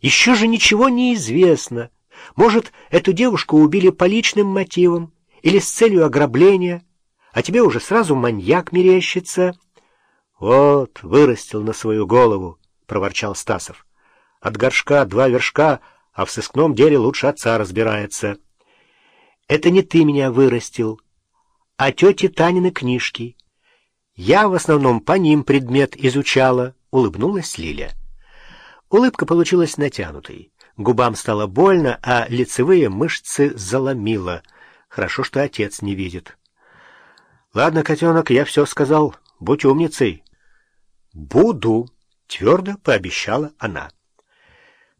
Еще же ничего не известно. Может, эту девушку убили по личным мотивам или с целью ограбления, а тебе уже сразу маньяк мерещится. — Вот, вырастил на свою голову, — проворчал Стасов. — От горшка два вершка, а в сыскном деле лучше отца разбирается. — Это не ты меня вырастил, а тети Танины книжки. Я в основном по ним предмет изучала, — улыбнулась Лиля. Улыбка получилась натянутой. Губам стало больно, а лицевые мышцы заломило. Хорошо, что отец не видит. — Ладно, котенок, я все сказал. Будь умницей. — Буду, — твердо пообещала она.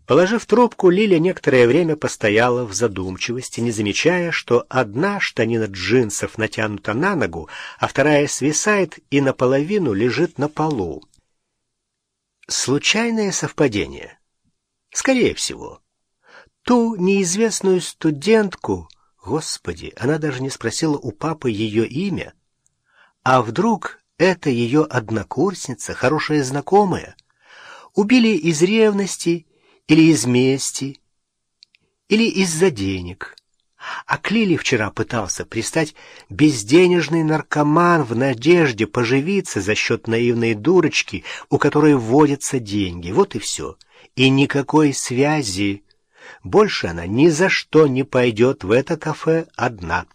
Положив трубку, Лиля некоторое время постояла в задумчивости, не замечая, что одна штанина джинсов натянута на ногу, а вторая свисает и наполовину лежит на полу. Случайное совпадение? Скорее всего. Ту неизвестную студентку, господи, она даже не спросила у папы ее имя, а вдруг это ее однокурсница, хорошая знакомая, убили из ревности или из мести, или из-за денег. А Клили вчера пытался пристать безденежный наркоман в надежде поживиться за счет наивной дурочки, у которой вводятся деньги. Вот и все. И никакой связи. Больше она ни за что не пойдет в это кафе одна.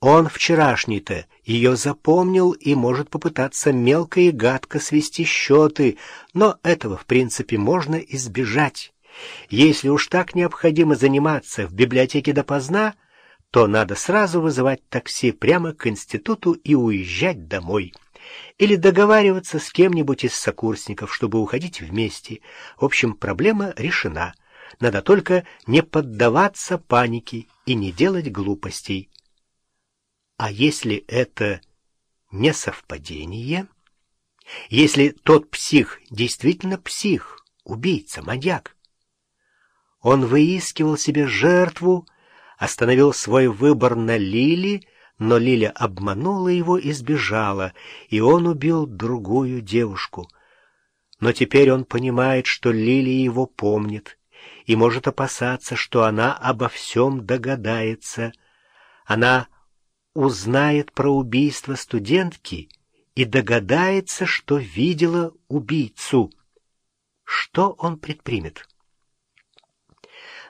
Он вчерашний-то ее запомнил и может попытаться мелко и гадко свести счеты, но этого, в принципе, можно избежать. Если уж так необходимо заниматься в библиотеке допоздна, то надо сразу вызывать такси прямо к институту и уезжать домой. Или договариваться с кем-нибудь из сокурсников, чтобы уходить вместе. В общем, проблема решена. Надо только не поддаваться панике и не делать глупостей. А если это не совпадение? Если тот псих действительно псих, убийца, маньяк? Он выискивал себе жертву, остановил свой выбор на Лили, но Лиля обманула его и сбежала, и он убил другую девушку. Но теперь он понимает, что Лили его помнит, и может опасаться, что она обо всем догадается. Она узнает про убийство студентки и догадается, что видела убийцу. Что он предпримет?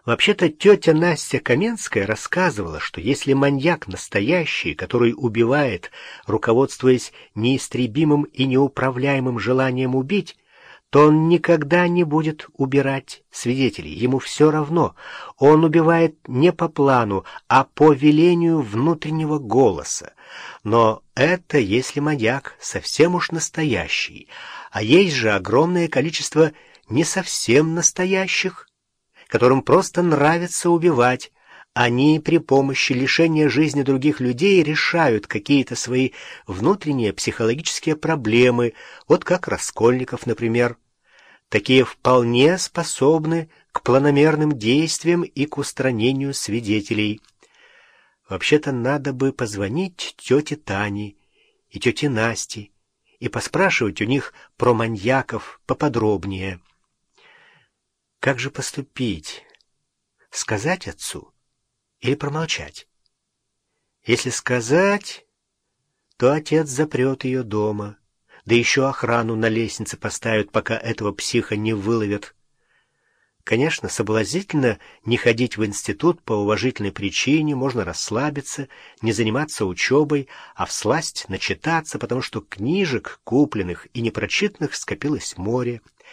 Вообще-то тетя Настя Каменская рассказывала, что если маньяк настоящий, который убивает, руководствуясь неистребимым и неуправляемым желанием убить, то он никогда не будет убирать свидетелей. Ему все равно. Он убивает не по плану, а по велению внутреннего голоса. Но это если маньяк совсем уж настоящий. А есть же огромное количество не совсем настоящих, которым просто нравится убивать. Они при помощи лишения жизни других людей решают какие-то свои внутренние психологические проблемы, вот как Раскольников, например. Такие вполне способны к планомерным действиям и к устранению свидетелей. Вообще-то надо бы позвонить тете Тане и тете Насте и поспрашивать у них про маньяков поподробнее. Как же поступить? Сказать отцу или промолчать? Если сказать, то отец запрет ее дома, да еще охрану на лестнице поставят, пока этого психа не выловят. Конечно, соблазнительно не ходить в институт по уважительной причине, можно расслабиться, не заниматься учебой, а всласть начитаться, потому что книжек, купленных и непрочитанных, скопилось море.